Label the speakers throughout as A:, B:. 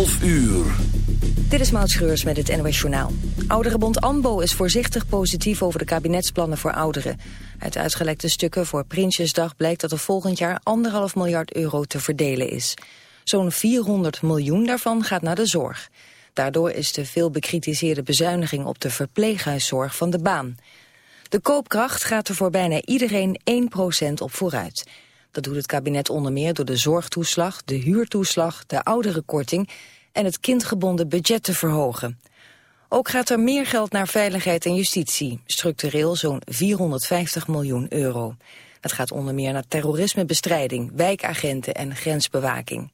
A: 12 uur.
B: Dit is Maud Schreurs met het NOS Journaal. Ouderenbond ANBO is voorzichtig positief over de kabinetsplannen voor ouderen. Uit uitgelekte stukken voor Prinsjesdag blijkt dat er volgend jaar anderhalf miljard euro te verdelen is. Zo'n 400 miljoen daarvan gaat naar de zorg. Daardoor is de veel bekritiseerde bezuiniging op de verpleeghuiszorg van de baan. De koopkracht gaat er voor bijna iedereen 1% op vooruit. Dat doet het kabinet onder meer door de zorgtoeslag, de huurtoeslag, de ouderenkorting en het kindgebonden budget te verhogen. Ook gaat er meer geld naar veiligheid en justitie, structureel zo'n 450 miljoen euro. Dat gaat onder meer naar terrorismebestrijding, wijkagenten en grensbewaking.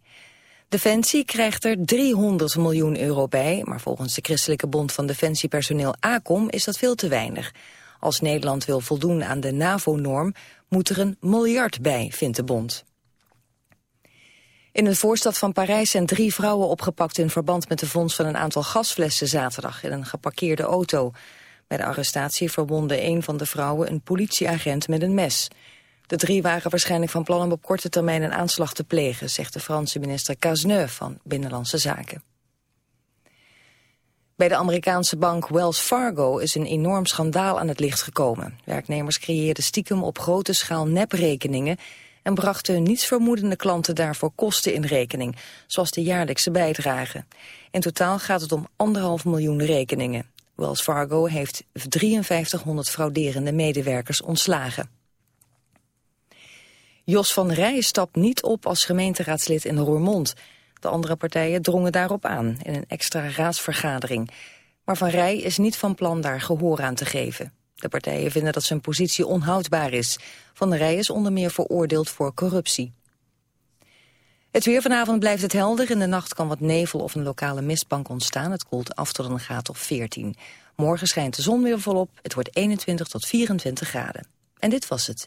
B: Defensie krijgt er 300 miljoen euro bij, maar volgens de Christelijke Bond van Defensiepersoneel ACOM is dat veel te weinig. Als Nederland wil voldoen aan de NAVO-norm moet er een miljard bij, vindt de bond. In de voorstad van Parijs zijn drie vrouwen opgepakt in verband met de vondst van een aantal gasflessen zaterdag in een geparkeerde auto. Bij de arrestatie verwonde een van de vrouwen een politieagent met een mes. De drie waren waarschijnlijk van plan om op korte termijn een aanslag te plegen, zegt de Franse minister Cazeneuve van Binnenlandse Zaken. Bij de Amerikaanse bank Wells Fargo is een enorm schandaal aan het licht gekomen. Werknemers creëerden stiekem op grote schaal neprekeningen en brachten nietsvermoedende klanten daarvoor kosten in rekening, zoals de jaarlijkse bijdrage. In totaal gaat het om anderhalf miljoen rekeningen. Wells Fargo heeft 5300 frauderende medewerkers ontslagen. Jos van Rij stapt niet op als gemeenteraadslid in Roermond. De andere partijen drongen daarop aan in een extra raadsvergadering. Maar Van Rij is niet van plan daar gehoor aan te geven. De partijen vinden dat zijn positie onhoudbaar is. Van Rij is onder meer veroordeeld voor corruptie. Het weer vanavond blijft het helder. In de nacht kan wat nevel of een lokale mistbank ontstaan. Het koelt af tot een graad of 14. Morgen schijnt de zon weer volop. Het wordt 21 tot 24 graden. En dit was het.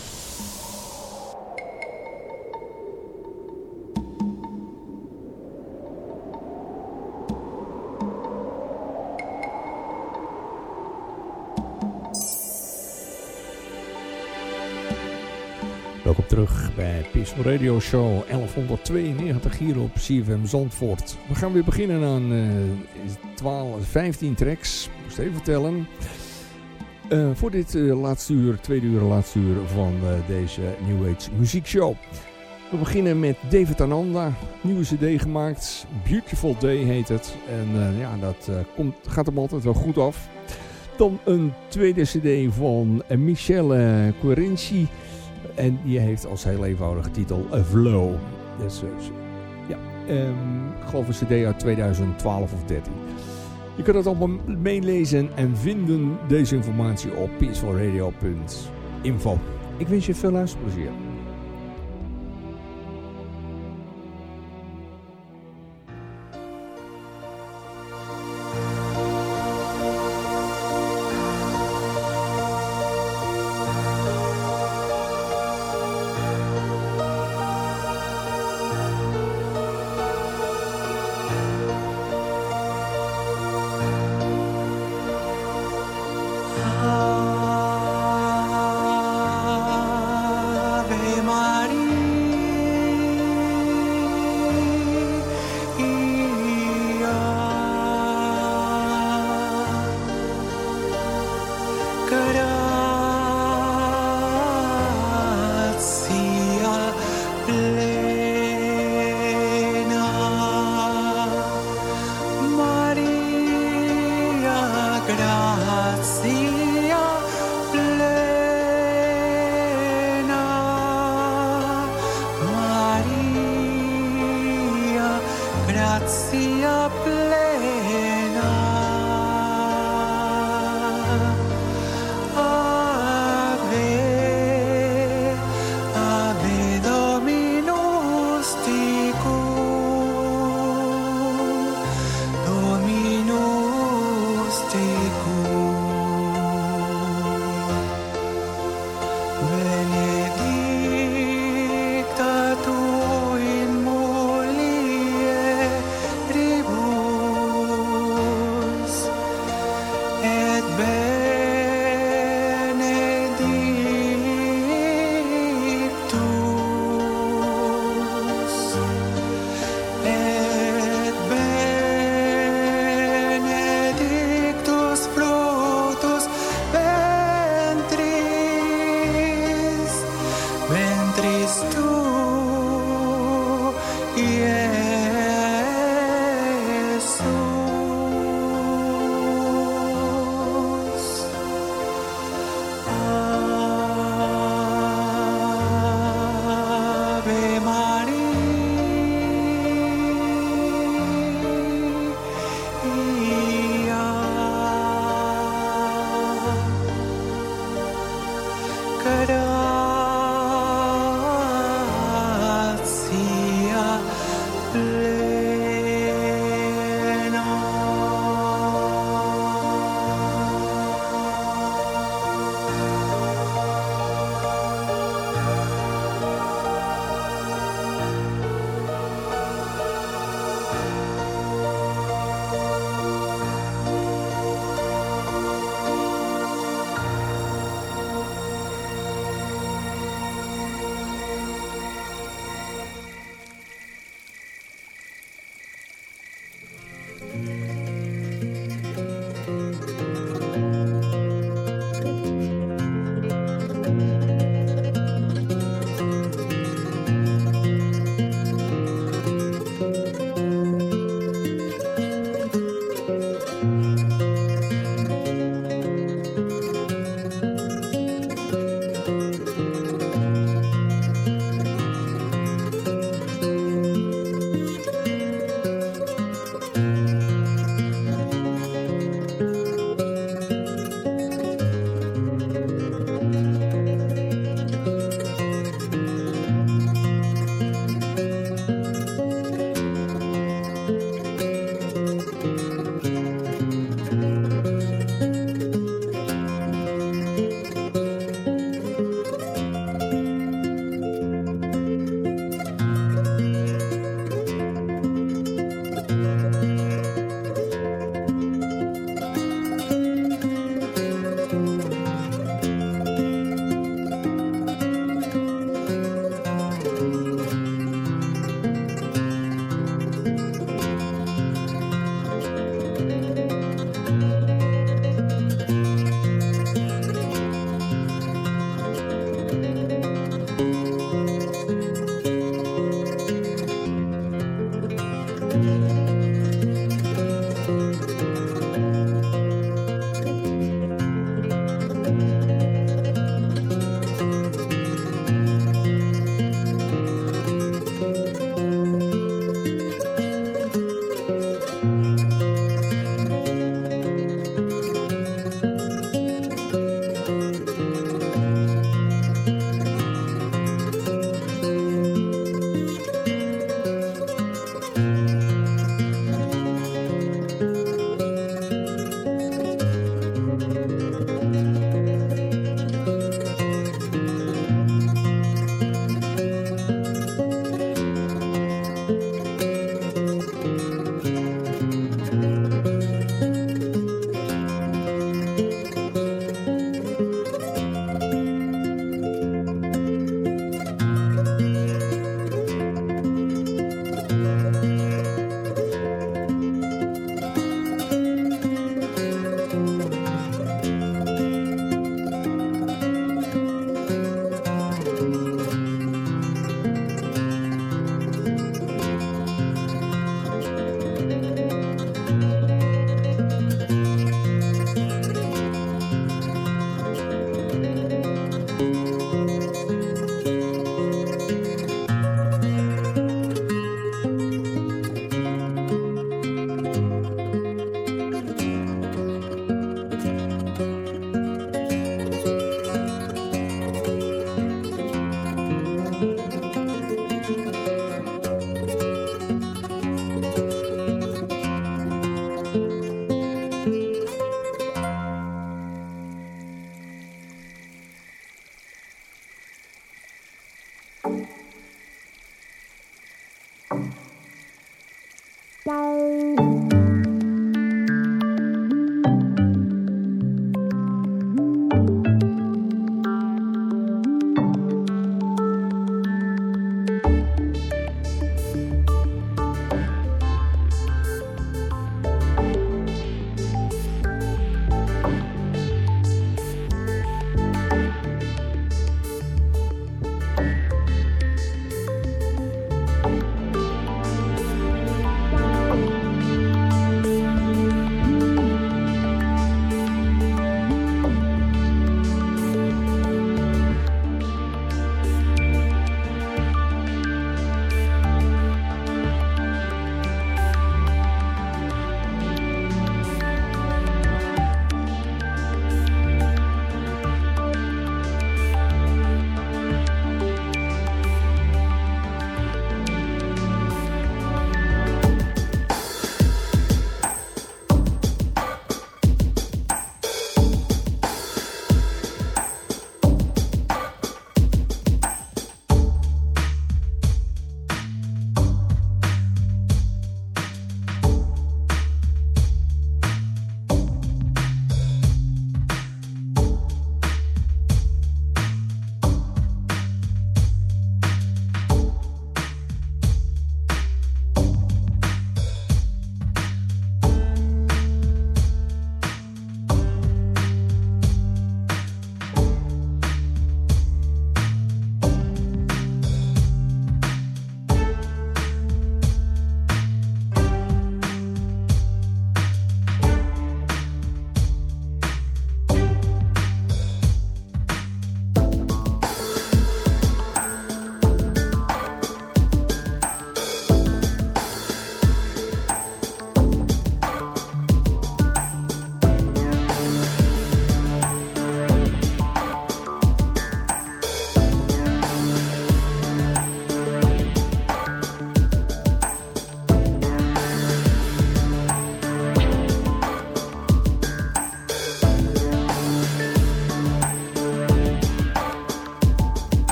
C: Radio Show 1192 hier op CFM Zandvoort. We gaan weer beginnen aan uh, 12, 15 tracks, moest even vertellen. Uh, voor dit uh, laatste uur, tweede uur, laatste uur van deze New Age muziekshow. We beginnen met David Ananda, nieuwe cd gemaakt, Beautiful Day heet het. En ja, dat komt, gaat hem altijd wel goed af. Dan een tweede cd van Michelle Querenci. En die heeft als heel eenvoudige titel Flow. Dus, ja, um, ik geloof een cd uit 2012 of 13. Je kunt het allemaal meelezen en vinden deze informatie op peacefulradio.info. Ik wens je veel luisterplezier.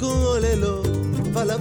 D: kulelo, vala.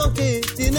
D: como que tiene